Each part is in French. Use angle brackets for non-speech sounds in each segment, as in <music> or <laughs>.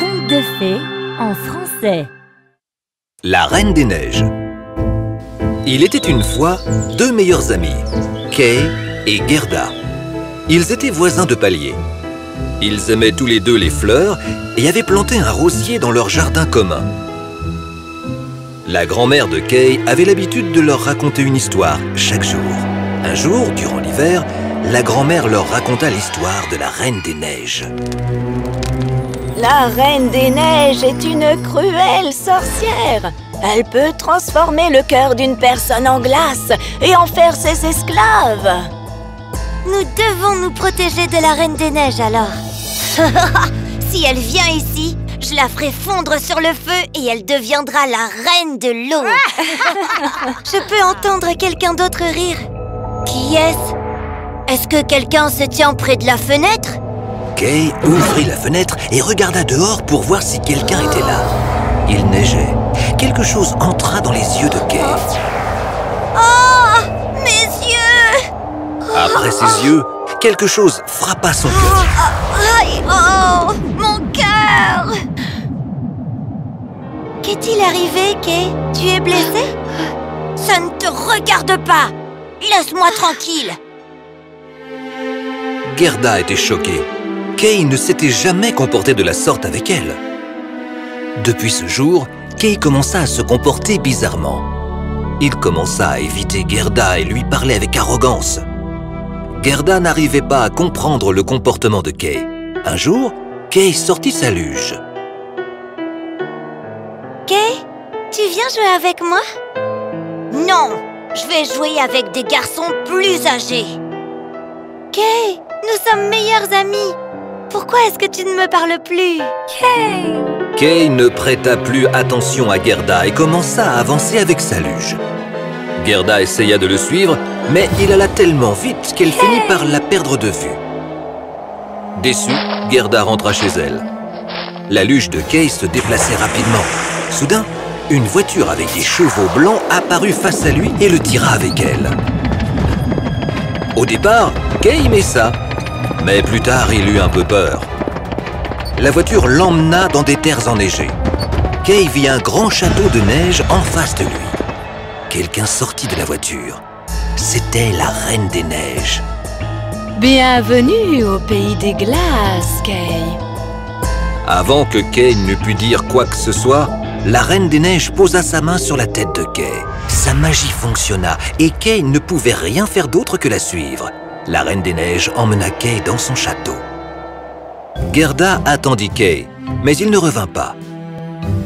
Conte de fées en français. La Reine des Neiges. Il était une fois deux meilleurs amis, Kay et Gerda. Ils étaient voisins de palier. Ils aimaient tous les deux les fleurs et avaient planté un rosier dans leur jardin commun. La grand-mère de Kay avait l'habitude de leur raconter une histoire chaque jour. Un jour, durant l'hiver, la grand-mère leur raconta l'histoire de la Reine des Neiges. La Reine des Neiges est une cruelle sorcière. Elle peut transformer le cœur d'une personne en glace et en faire ses esclaves. Nous devons nous protéger de la Reine des Neiges alors. <laughs> si elle vient ici, je la ferai fondre sur le feu et elle deviendra la reine de l'eau. <laughs> je peux entendre quelqu'un d'autre rire. Qui est-ce Est-ce que quelqu'un se tient près de la fenêtre? Kay ouvrit la fenêtre et regarda dehors pour voir si quelqu'un était là. Il neigeait. Quelque chose entra dans les yeux de Kay. Oh Mes yeux Après ses yeux, quelque chose frappa son cœur. Oh Mon cœur Qu'est-il arrivé, Kay? Tu es blessée Ça ne te regarde pas Laisse-moi tranquille Gerda était choquée. Kay ne s'était jamais comporté de la sorte avec elle. Depuis ce jour, Kay commença à se comporter bizarrement. Il commença à éviter Gerda et lui parlait avec arrogance. Gerda n'arrivait pas à comprendre le comportement de Kay. Un jour, Kay sortit sa luge. Kay, tu viens jouer avec moi? Non, je vais jouer avec des garçons plus âgés. Kay, nous sommes meilleurs amis. Pourquoi est-ce que tu ne me parles plus? Kay Kay ne prêta plus attention à Gerda et commença à avancer avec sa luge. Gerda essaya de le suivre, mais il alla tellement vite qu'elle finit par la perdre de vue. Déçue, Gerda rentra chez elle. La luge de Kay se déplaçait rapidement. Soudain, une voiture avec des chevaux blancs apparut face à lui et le tira avec elle. Au départ, Kay aimait ça, mais plus tard, il eut un peu peur. La voiture l'emmena dans des terres enneigées. Kay vit un grand château de neige en face de lui. Quelqu'un sortit de la voiture. C'était la Reine des Neiges. Bienvenue au pays des glaces, Kay. Avant que Kay ne pût dire quoi que ce soit, la Reine des Neiges posa sa main sur la tête de Kay. Sa magie fonctionna et Kay ne pouvait rien faire d'autre que la suivre. La Reine des Neiges emmena Kay dans son château. Gerda attendit Kay, mais il ne revint pas.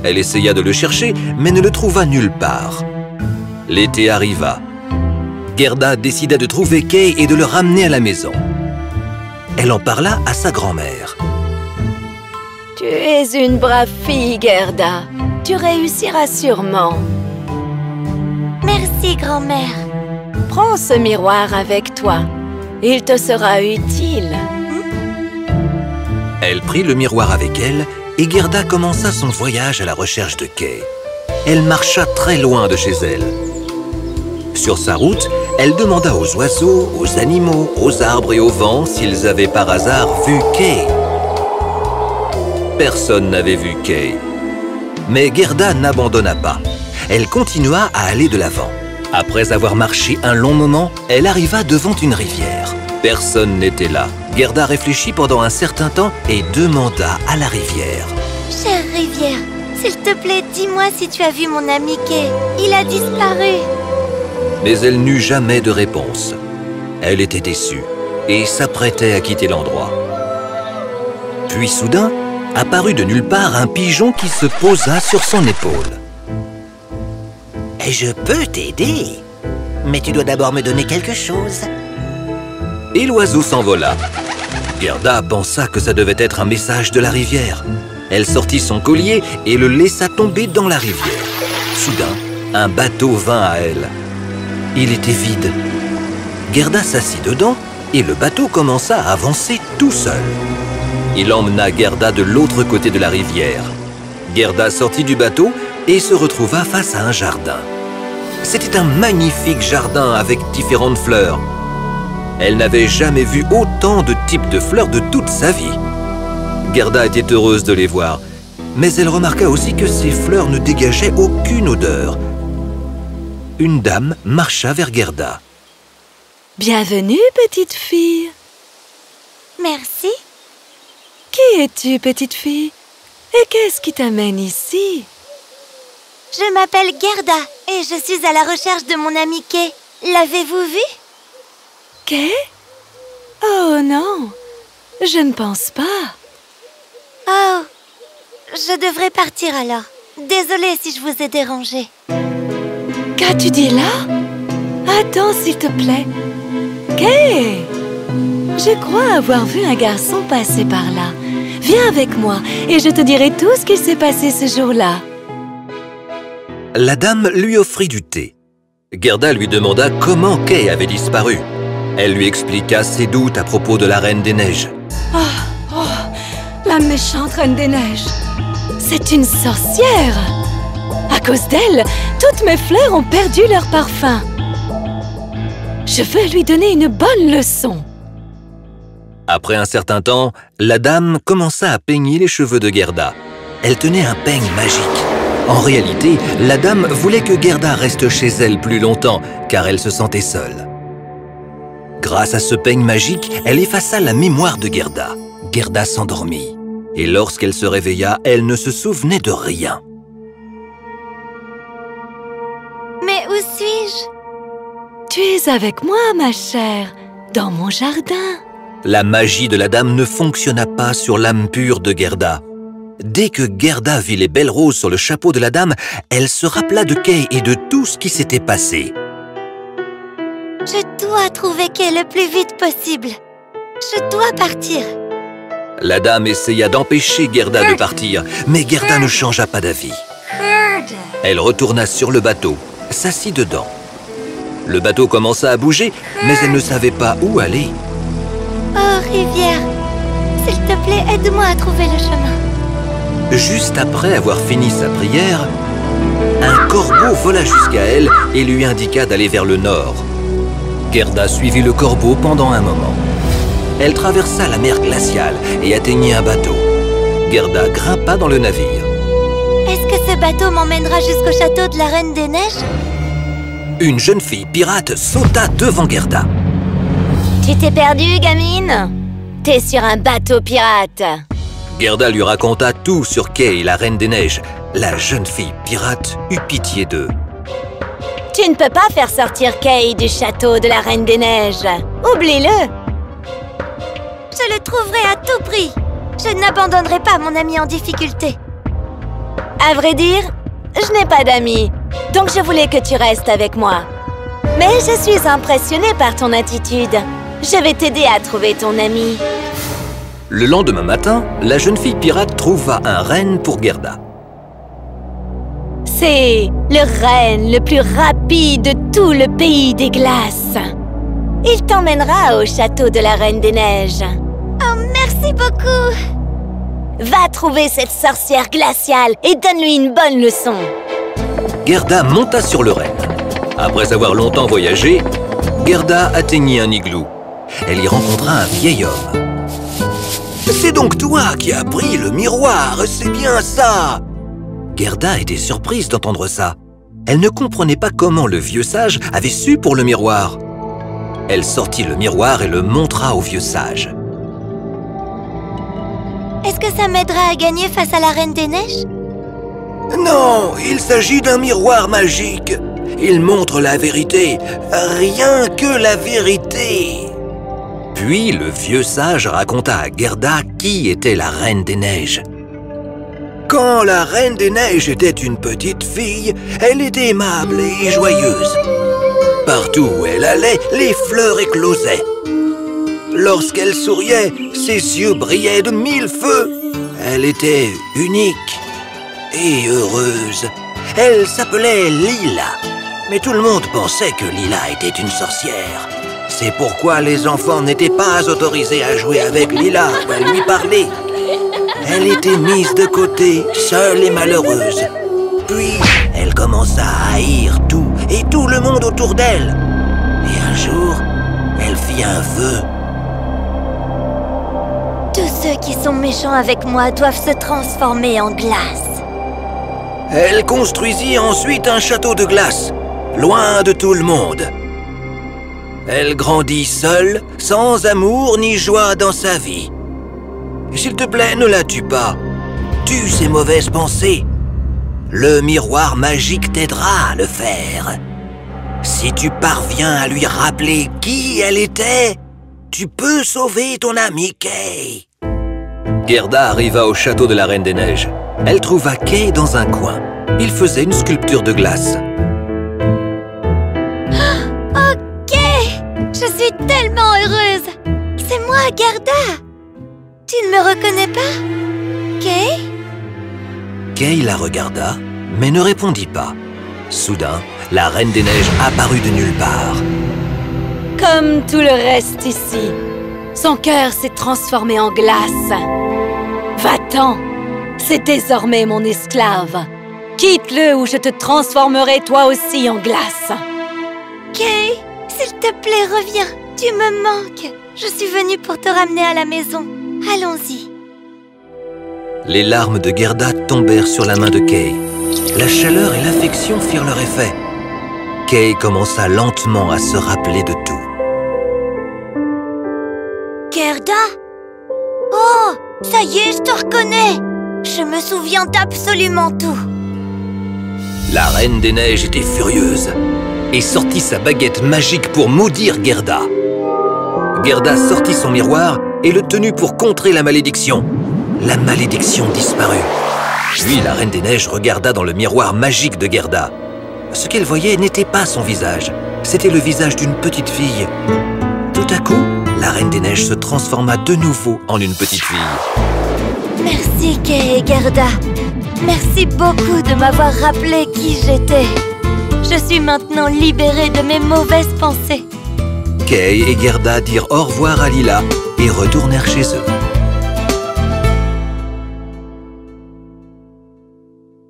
Elle essaya de le chercher, mais ne le trouva nulle part. L'été arriva. Gerda décida de trouver Kay et de le ramener à la maison. Elle en parla à sa grand-mère. Tu es une brave fille, Gerda. Tu réussiras sûrement. Merci, grand-mère. Prends ce miroir avec toi. Il te sera utile. Elle prit le miroir avec elle et Gerda commença son voyage à la recherche de Kay. Elle marcha très loin de chez elle. Sur sa route, elle demanda aux oiseaux, aux animaux, aux arbres et au vent s'ils avaient par hasard vu Kay. Personne n'avait vu Kay. Mais Gerda n'abandonna pas. Elle continua à aller de l'avant. Après avoir marché un long moment, elle arriva devant une rivière. Personne n'était là. Gerda réfléchit pendant un certain temps et demanda à la rivière. Chère rivière, s'il te plaît, dis-moi si tu as vu mon ami Kay. Il a disparu. Mais elle n'eut jamais de réponse. Elle était déçue et s'apprêtait à quitter l'endroit. Puis soudain, apparut de nulle part un pigeon qui se posa sur son épaule. Je peux t'aider, mais tu dois d'abord me donner quelque chose. Et l'oiseau s'envola. Gerda pensa que ça devait être un message de la rivière. Elle sortit son collier et le laissa tomber dans la rivière. Soudain, un bateau vint à elle. Il était vide. Gerda s'assit dedans et le bateau commença à avancer tout seul. Il emmena Gerda de l'autre côté de la rivière. Gerda sortit du bateau et se retrouva face à un jardin. C'était un magnifique jardin avec différentes fleurs. Elle n'avait jamais vu autant de types de fleurs de toute sa vie. Gerda était heureuse de les voir, mais elle remarqua aussi que ces fleurs ne dégageaient aucune odeur. Une dame marcha vers Gerda. Bienvenue, petite fille. Merci. Qui es-tu, petite fille? Et qu'est-ce qui t'amène ici? Je m'appelle Gerda et je suis à la recherche de mon ami Kay. L'avez-vous vu? Kay? Oh non, je ne pense pas. Oh, je devrais partir alors. Désolée si je vous ai dérangé. Qu'as-tu dit là? Attends, s'il te plaît. Kay? Je crois avoir vu un garçon passer par là. Viens avec moi et je te dirai tout ce qui s'est passé ce jour-là. La dame lui offrit du thé. Gerda lui demanda comment Kay avait disparu. Elle lui expliqua ses doutes à propos de la Reine des Neiges. Oh, oh, la méchante Reine des Neiges C'est une sorcière À cause d'elle, toutes mes fleurs ont perdu leur parfum. Je veux lui donner une bonne leçon. Après un certain temps, la dame commença à peigner les cheveux de Gerda. Elle tenait un peigne magique. En réalité, la dame voulait que Gerda reste chez elle plus longtemps, car elle se sentait seule. Grâce à ce peigne magique, elle effaça la mémoire de Gerda. Gerda s'endormit. Et lorsqu'elle se réveilla, elle ne se souvenait de rien. Mais où suis-je? Tu es avec moi, ma chère, dans mon jardin. La magie de la dame ne fonctionna pas sur l'âme pure de Gerda. Dès que Gerda vit les belles roses sur le chapeau de la dame, elle se rappela de Kay et de tout ce qui s'était passé. Je dois trouver Kay le plus vite possible. Je dois partir. La dame essaya d'empêcher Gerda de partir, mais Gerda ne changea pas d'avis. Elle retourna sur le bateau, s'assit dedans. Le bateau commença à bouger, mais elle ne savait pas où aller. Oh, rivière, s'il te plaît, aide-moi à trouver le chemin. Juste après avoir fini sa prière, un corbeau vola jusqu'à elle et lui indiqua d'aller vers le nord. Gerda suivit le corbeau pendant un moment. Elle traversa la mer glaciale et atteignit un bateau. Gerda grimpa dans le navire. Est-ce que ce bateau m'emmènera jusqu'au château de la Reine des Neiges? Une jeune fille pirate sauta devant Gerda. Tu t'es perdue, gamine? T'es sur un bateau pirate. Gerda lui raconta tout sur Kay, la Reine des Neiges. La jeune fille pirate eut pitié d'eux. Tu ne peux pas faire sortir Kay du château de la Reine des Neiges. Oublie-le. Je le trouverai à tout prix. Je n'abandonnerai pas mon ami en difficulté. À vrai dire, je n'ai pas d'amis, donc je voulais que tu restes avec moi. Mais je suis impressionnée par ton attitude. Je vais t'aider à trouver ton ami. Le lendemain matin, la jeune fille pirate trouva un renne pour Gerda. C'est le renne le plus rapide de tout le pays des glaces. Il t'emmènera au château de la Reine des Neiges. Oh, merci beaucoup Va trouver cette sorcière glaciale et donne-lui une bonne leçon. Gerda monta sur le renne. Après avoir longtemps voyagé, Gerda atteignit un igloo. Elle y rencontra un vieil homme. C'est donc toi qui as pris le miroir, c'est bien ça Gerda était surprise d'entendre ça. Elle ne comprenait pas comment le vieux sage avait su pour le miroir. Elle sortit le miroir et le montra au vieux sage. Est-ce que ça m'aidera à gagner face à la Reine des Neiges? Non, il s'agit d'un miroir magique. Il montre la vérité, rien que la vérité. Puis le vieux sage raconta à Gerda qui était la Reine des Neiges. Quand la Reine des Neiges était une petite fille, elle était aimable et joyeuse. Partout où elle allait, les fleurs éclosaient. Lorsqu'elle souriait, ses yeux brillaient de mille feux. Elle était unique et heureuse. Elle s'appelait Lila. Mais tout le monde pensait que Lila était une sorcière. C'est pourquoi les enfants n'étaient pas autorisés à jouer avec Lila ou à lui parler. Elle était mise de côté, seule et malheureuse. Puis, elle commença à haïr tout et tout le monde autour d'elle. Et un jour, Elle fit un vœu. Tous ceux qui sont méchants avec moi doivent se transformer en glace. Elle construisit ensuite un château de glace, loin de tout le monde. Elle grandit seule, sans amour ni joie dans sa vie. S'il te plaît, ne la tue pas. Tue ses mauvaises pensées. Le miroir magique t'aidera à le faire. Si tu parviens à lui rappeler qui elle était, tu peux sauver ton ami Kay. Gerda arriva au château de la Reine des Neiges. Elle trouva Kay dans un coin. Il faisait une sculpture de glace. Tu ne me reconnais pas Kay? Kay la regarda, mais ne répondit pas. Soudain, la Reine des Neiges apparut de nulle part. Comme tout le reste ici, son cœur s'est transformé en glace. Va-t'en, c'est désormais mon esclave. Quitte-le ou je te transformerai toi aussi en glace. Kay, s'il te plaît, reviens Tu me manques Je suis venue pour te ramener à la maison. Allons-y. Les larmes de Gerda tombèrent sur la main de Kay. La chaleur et l'affection firent leur effet. Kay commença lentement à se rappeler de tout. Gerda? Oh Ça y est, je te reconnais Je me souviens d'absolument tout La Reine des Neiges était furieuse et sortit sa baguette magique pour maudire Gerda. Gerda sortit son miroir et le tenut pour contrer la malédiction. La malédiction disparut. Puis la Reine des Neiges regarda dans le miroir magique de Gerda. Ce qu'elle voyait n'était pas son visage, c'était le visage d'une petite fille. Tout à coup, la Reine des Neiges se transforma de nouveau en une petite fille. Merci, Kay et Gerda Merci beaucoup de m'avoir rappelé qui j'étais Je suis maintenant libérée de mes mauvaises pensées Kay et Gerda dirent au revoir à Lila et retournèrent chez eux.